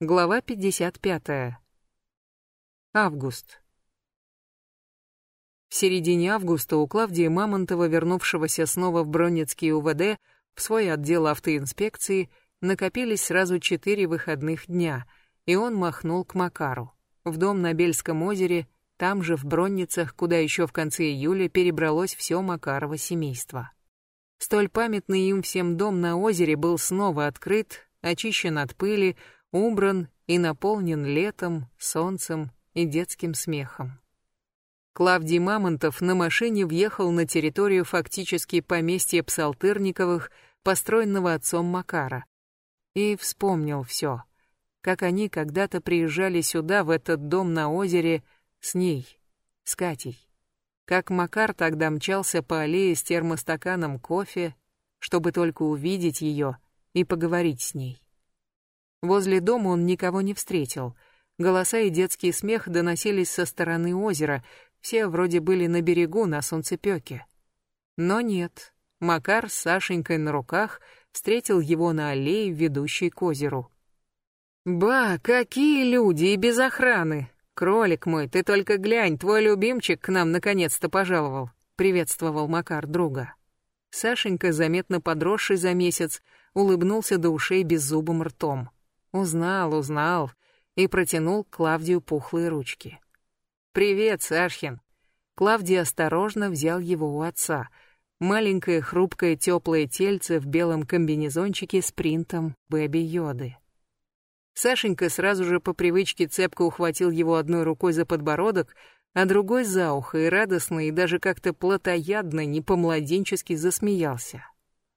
Глава 55. Август. В середине августа у Клавдии Мамонтова, вернувшегося снова в Бронницкий УВД, в свой отдел автоинспекции, накопились сразу четыре выходных дня, и он махнул к Макару. В дом на Бельском озере, там же в Бронницах, куда еще в конце июля перебралось все Макарова семейство. Столь памятный им всем дом на озере был снова открыт, очищен от пыли, убран и наполнен летом, солнцем и детским смехом. Клавдий Мамонтов на машине въехал на территорию фактически поместья Псалтырниковых, построенного отцом Макара, и вспомнил все, как они когда-то приезжали сюда, в этот дом на озере, с ней, с Катей. Как Макар тогда мчался по аллее с термостаканом кофе, чтобы только увидеть ее и поговорить с ней. Возле дома он никого не встретил. Голоса и детский смех доносились со стороны озера, все вроде были на берегу на солнцепёке. Но нет, Макар с Сашенькой на руках встретил его на аллее, ведущей к озеру. «Ба, какие люди и без охраны! Кролик мой, ты только глянь, твой любимчик к нам наконец-то пожаловал», — приветствовал Макар друга. Сашенька, заметно подросший за месяц, улыбнулся до ушей беззубым ртом. Узнал, узнал и протянул Клавдию пухлые ручки. «Привет, Сашхин!» Клавдий осторожно взял его у отца. Маленькое хрупкое теплое тельце в белом комбинезончике с принтом Бэби Йоды. Сашенька сразу же по привычке цепко ухватил его одной рукой за подбородок, а другой за ухо и радостно, и даже как-то плотоядно, не по-младенчески засмеялся.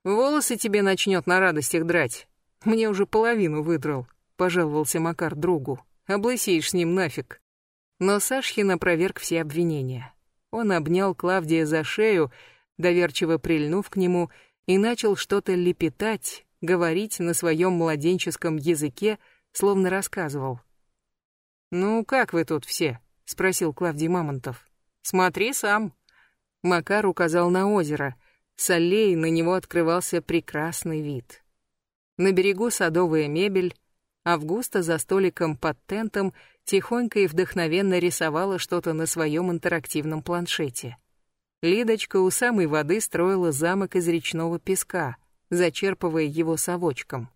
«Волосы тебе начнет на радостях драть, мне уже половину выдрал, пожаловался Макар другу. Облысеешь с ним нафиг. Но Сашхин опроверг все обвинения. Он обнял Клавдия за шею, доверчиво прильнув к нему, и начал что-то лепетать, говорить на своем младенческом языке, словно рассказывал. «Ну, как вы тут все?» — спросил Клавдий Мамонтов. «Смотри сам». Макар указал на озеро. С аллеи на него открывался прекрасный вид. На берегу садовая мебель, Августа за столиком под тентом тихонько и вдохновенно рисовала что-то на своем интерактивном планшете. Лидочка у самой воды строила замок из речного песка, зачерпывая его совочком.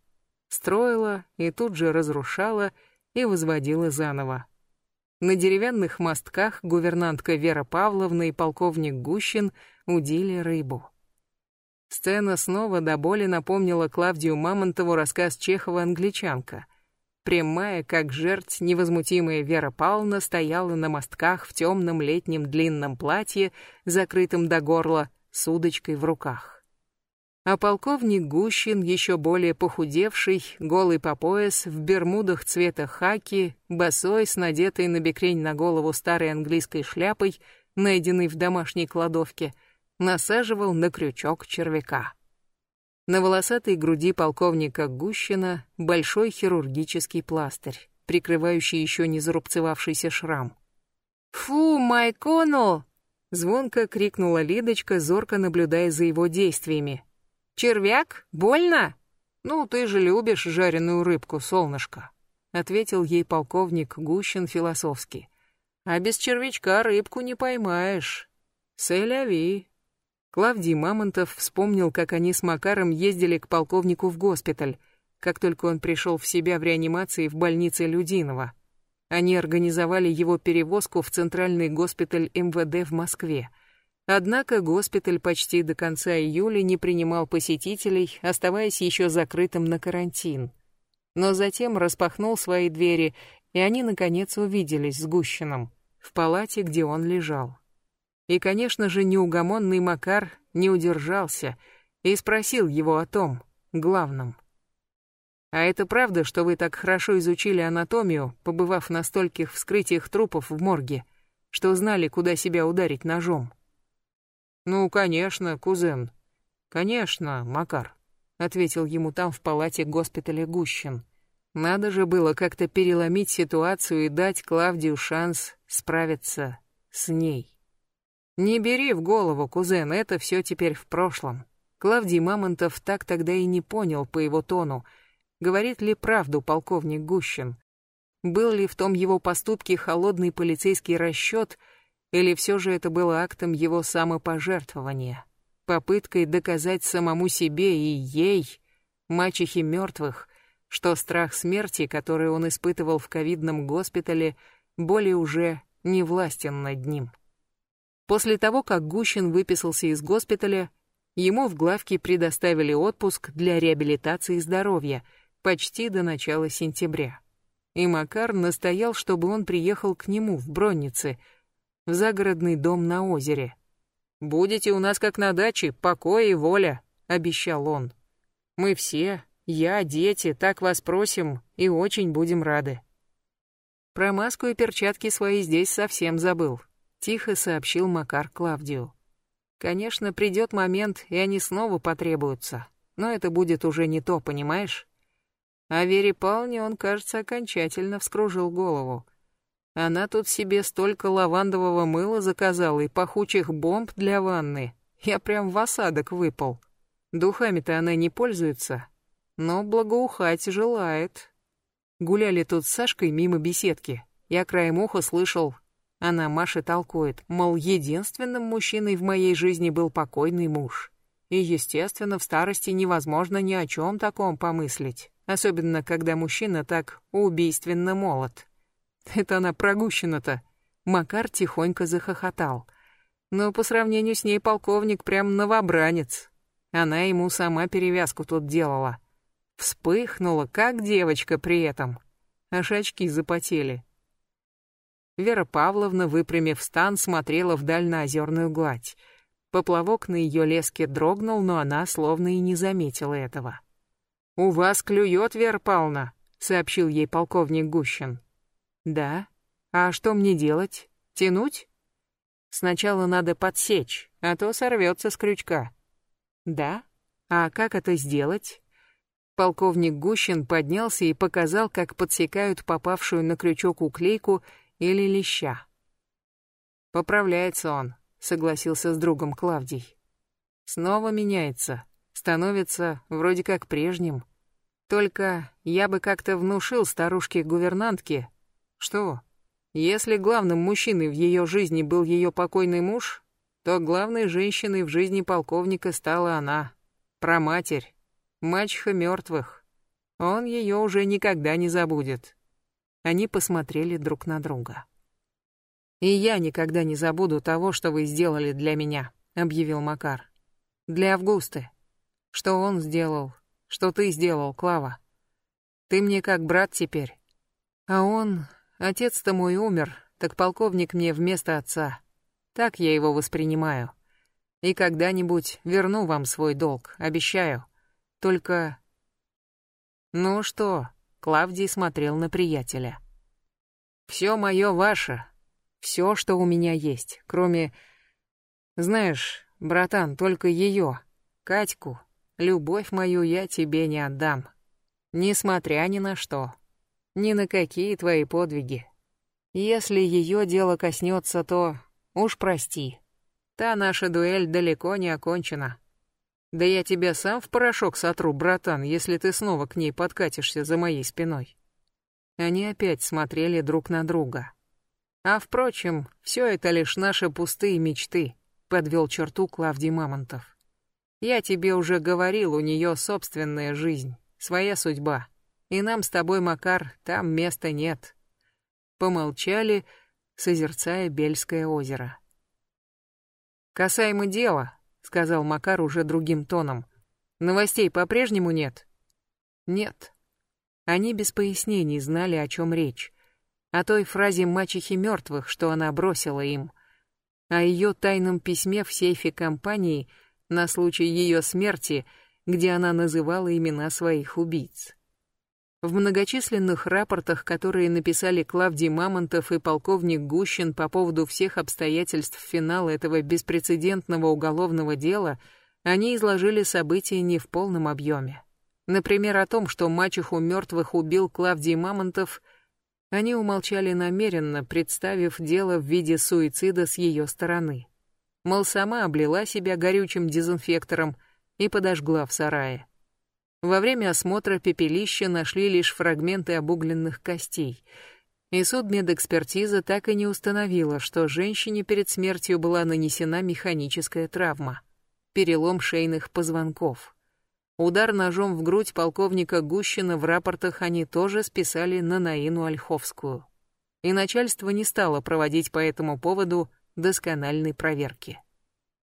Строила и тут же разрушала и возводила заново. На деревянных мостках гувернантка Вера Павловна и полковник Гущин удили рыбу. Сцена снова до боли напомнила Клавдию Мамонтову рассказ Чехова «Англичанка». Прямая, как жерть, невозмутимая Вера Павловна стояла на мостках в темном летнем длинном платье, закрытом до горла, с удочкой в руках. А полковник Гущин, еще более похудевший, голый по пояс, в бермудах цвета хаки, босой, с надетой на бекрень на голову старой английской шляпой, найденной в домашней кладовке — насаживал на крючок червяка. На волосатой груди полковника Гущина большой хирургический пластырь, прикрывающий еще не зарубцевавшийся шрам. «Фу, Майконул!» — звонко крикнула Лидочка, зорко наблюдая за его действиями. «Червяк? Больно?» «Ну, ты же любишь жареную рыбку, солнышко», — ответил ей полковник Гущин философски. «А без червячка рыбку не поймаешь. Сэляви, Клавдий Мамонтов вспомнил, как они с Макаром ездили к полковнику в госпиталь, как только он пришел в себя в реанимации в больнице Людинова. Они организовали его перевозку в центральный госпиталь МВД в Москве. Однако госпиталь почти до конца июля не принимал посетителей, оставаясь еще закрытым на карантин. Но затем распахнул свои двери, и они, наконец, увиделись с Гущиным в палате, где он лежал. И, конечно же, неугомонный Макар не удержался и спросил его о том, главном. «А это правда, что вы так хорошо изучили анатомию, побывав на стольких вскрытиях трупов в морге, что знали, куда себя ударить ножом?» «Ну, конечно, кузен. Конечно, Макар», — ответил ему там в палате госпиталя Гущин. Надо же было как-то переломить ситуацию и дать Клавдию шанс справиться с ней. Не бери в голову, кузен, это все теперь в прошлом. Клавдий Мамонтов так тогда и не понял по его тону, говорит ли правду полковник Гущин. Был ли в том его поступке холодный полицейский расчет, или все же это было актом его самопожертвования, попыткой доказать самому себе и ей, мачехе мертвых, что страх смерти, который он испытывал в ковидном госпитале, более уже не властен над ним. После того, как Гущин выписался из госпиталя, ему в главке предоставили отпуск для реабилитации здоровья почти до начала сентября. И Макар настоял, чтобы он приехал к нему в Броннице, в загородный дом на озере. «Будете у нас как на даче, покой и воля», — обещал он. «Мы все, я, дети, так вас просим и очень будем рады». Про маску и перчатки свои здесь совсем забыл, тихо сообщил Макар Клавдию. Конечно, придет момент, и они снова потребуются, но это будет уже не то, понимаешь? А Вере Павловне он, кажется, окончательно вскружил голову. Она тут себе столько лавандового мыла заказала и пахучих бомб для ванны. Я прям в осадок выпал. Духами-то она не пользуется, но благоухать желает. Гуляли тут с Сашкой мимо беседки. Я краем уха слышал, она Маше толкует, мол, единственным мужчиной в моей жизни был покойный муж. И, естественно, в старости невозможно ни о чем таком помыслить, особенно когда мужчина так убийственно молод. Это она прогущена-то. Макар тихонько захохотал. Но по сравнению с ней полковник прям новобранец. Она ему сама перевязку тут делала. Вспыхнула, как девочка при этом. Аж очки запотели. Вера Павловна, выпрямив стан, смотрела вдаль на озерную гладь. Поплавок на ее леске дрогнул, но она словно и не заметила этого. «У вас клюет, Вера Павловна», — сообщил ей полковник Гущин. «Да? А что мне делать? Тянуть?» «Сначала надо подсечь, а то сорвется с крючка». «Да? А как это сделать?» Полковник Гущин поднялся и показал, как подсекают попавшую на крючок уклейку или леща. Поправляется он, согласился с другом Клавдий. Снова меняется, становится вроде как прежним. Только я бы как-то внушил старушке-гувернантке, что, если главным мужчиной в ее жизни был ее покойный муж, то главной женщиной в жизни полковника стала она, проматерь, мачеха мертвых. Он ее уже никогда не забудет. Они посмотрели друг на друга. «И я никогда не забуду того, что вы сделали для меня», — объявил Макар. «Для Августы. Что он сделал, что ты сделал, Клава. Ты мне как брат теперь. А он... Отец-то мой умер, так полковник мне вместо отца. Так я его воспринимаю. И когда-нибудь верну вам свой долг, обещаю. Только... Ну что, Клавдий смотрел на приятеля. «Все мое ваше. Все, что у меня есть, кроме... Знаешь, братан, только ее, Катьку, любовь мою я тебе не отдам. Несмотря ни на что. Ни на какие твои подвиги. Если ее дело коснется, то уж прости. Та наша дуэль далеко не окончена. Да я тебя сам в порошок сотру, братан, если ты снова к ней подкатишься за моей спиной. Они опять смотрели друг на друга. А впрочем, все это лишь наши пустые мечты, подвел черту Клавдий Мамонтов. Я тебе уже говорил, у нее собственная жизнь, своя судьба. И нам с тобой, Макар, там места нет. Помолчали, созерцая Бельское озеро. Касаемо дела, сказал Макар уже другим тоном. Новостей по-прежнему нет? Нет. Они без пояснений знали, о чем речь. О той фразе мачехи мертвых, что она бросила им. О ее тайном письме в сейфе компании на случай ее смерти, где она называла имена своих убийц. В многочисленных рапортах, которые написали Клавдий Мамонтов и полковник Гущин по поводу всех обстоятельств финала этого беспрецедентного уголовного дела, они изложили события не в полном объеме. Например, о том, что мачеху мертвых убил Клавдий Мамонтов, они умолчали намеренно, представив дело в виде суицида с ее стороны. Мол, сама облила себя горючим дезинфектором и подожгла в сарае. Во время осмотра пепелища нашли лишь фрагменты обугленных костей. И судмедэкспертиза так и не установила, что женщине перед смертью была нанесена механическая травма. Перелом шейных позвонков. Удар ножом в грудь полковника Гущина в рапортах они тоже списали на Наину Ольховскую. И начальство не стало проводить по этому поводу доскональной проверки.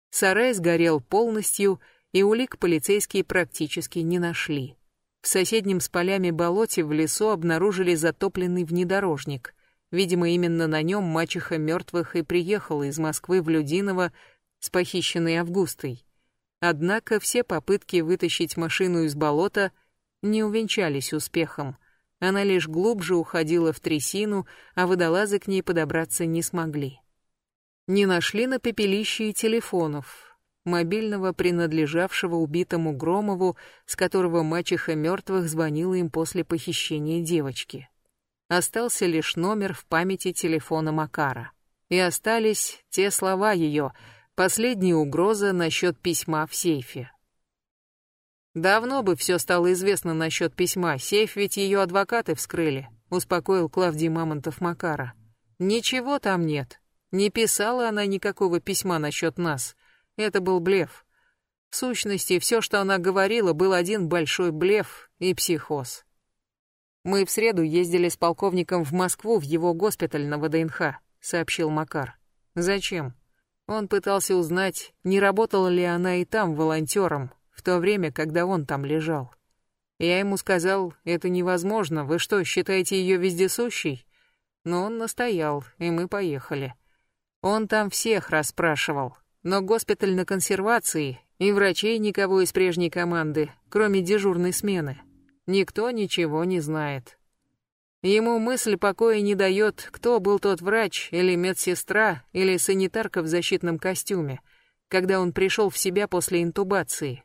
Сарай сгорел полностью, и улик полицейские практически не нашли. В соседнем с полями болоте в лесу обнаружили затопленный внедорожник. Видимо, именно на нем мачеха мертвых и приехала из Москвы в Людиново с похищенной Августой. Однако все попытки вытащить машину из болота не увенчались успехом. Она лишь глубже уходила в трясину, а водолазы к ней подобраться не смогли. Не нашли на пепелище и телефонов. Мобильного, принадлежавшего убитому Громову, с которого мачеха мертвых звонила им после похищения девочки. Остался лишь номер в памяти телефона Макара. И остались те слова ее — Последняя угроза насчет письма в сейфе. Давно бы все стало известно насчет письма, сейф ведь ее адвокаты вскрыли, успокоил Клавдий Мамонтов Макара. Ничего там нет. Не писала она никакого письма насчет нас. Это был блеф. В сущности, все, что она говорила, был один большой блеф и психоз. Мы в среду ездили с полковником в Москву в его госпиталь на ВДНХ, сообщил Макар. Зачем? Он пытался узнать, не работала ли она и там волонтером, в то время, когда он там лежал. Я ему сказал, это невозможно, вы что, считаете ее вездесущей? Но он настоял, и мы поехали. Он там всех расспрашивал, но госпиталь на консервации, и врачей никого из прежней команды, кроме дежурной смены. Никто ничего не знает. Ему мысль покоя не дает, кто был тот врач, или медсестра, или санитарка в защитном костюме, когда он пришел в себя после интубации.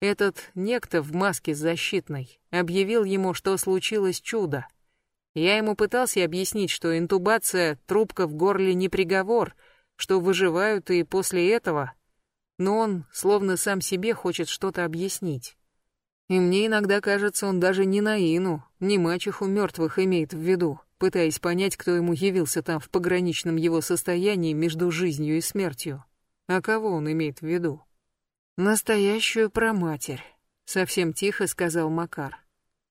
Этот некто в маске защитной объявил ему, что случилось чудо. Я ему пытался объяснить, что интубация, трубка в горле не приговор, что выживают и после этого, но он словно сам себе хочет что-то объяснить. И мне иногда кажется, он даже не Наину, не мачеху мертвых имеет в виду, пытаясь понять, кто ему явился там в пограничном его состоянии между жизнью и смертью. А кого он имеет в виду? Настоящую проматерь, совсем тихо сказал Макар.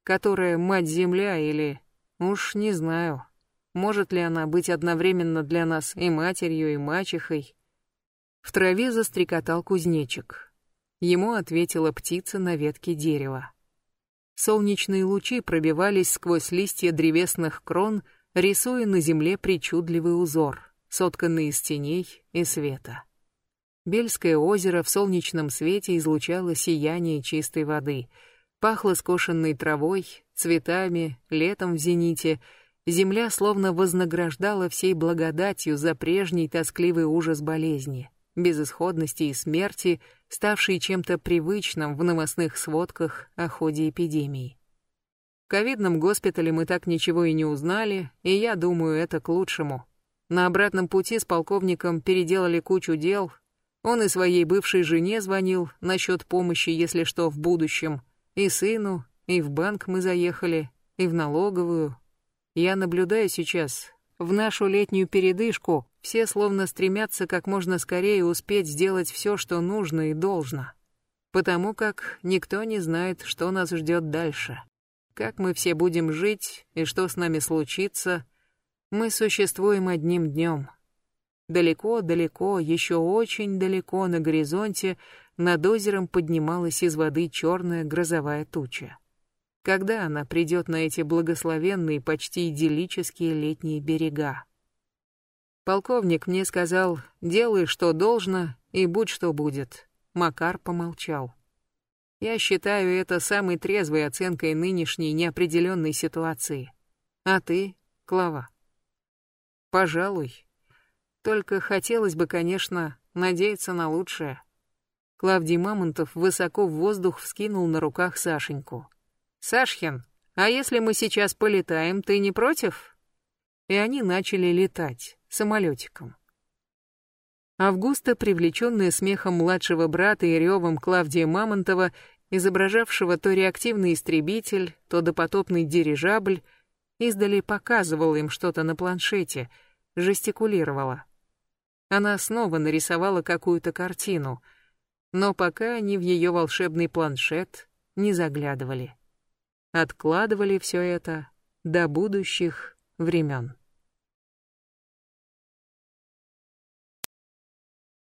Которая мать-земля или... Уж не знаю. Может ли она быть одновременно для нас и матерью, и мачехой? В траве застрекотал кузнечик. Ему ответила птица на ветке дерева. Солнечные лучи пробивались сквозь листья древесных крон, рисуя на земле причудливый узор, сотканный из теней и света. Бельское озеро в солнечном свете излучало сияние чистой воды, пахло скошенной травой, цветами, летом в зените. Земля словно вознаграждала всей благодатью за прежний тоскливый ужас болезни безысходности и смерти, ставшие чем-то привычным в новостных сводках о ходе эпидемии. В ковидном госпитале мы так ничего и не узнали, и я думаю, это к лучшему. На обратном пути с полковником переделали кучу дел. Он и своей бывшей жене звонил насчет помощи, если что, в будущем. И сыну, и в банк мы заехали, и в налоговую. Я наблюдаю сейчас, в нашу летнюю передышку все словно стремятся как можно скорее успеть сделать все, что нужно и должно. Потому как никто не знает, что нас ждет дальше. Как мы все будем жить и что с нами случится, мы существуем одним днем. Далеко-далеко, еще очень далеко на горизонте над озером поднималась из воды черная грозовая туча. Когда она придет на эти благословенные, почти идиллические летние берега? Полковник мне сказал, делай, что должно, и будь, что будет. Макар помолчал. Я считаю это самой трезвой оценкой нынешней неопределенной ситуации. А ты, Клава? Пожалуй. Только хотелось бы, конечно, надеяться на лучшее. Клавдий Мамонтов высоко в воздух вскинул на руках Сашеньку. «Сашхин, а если мы сейчас полетаем, ты не против?» И они начали летать самолетиком. Августа, привлеченная смехом младшего брата и ревом Клавдия Мамонтова, изображавшего то реактивный истребитель, то допотопный дирижабль, издали показывал им что-то на планшете, жестикулировала. Она снова нарисовала какую-то картину, но пока они в ее волшебный планшет не заглядывали. Откладывали все это до будущих времен.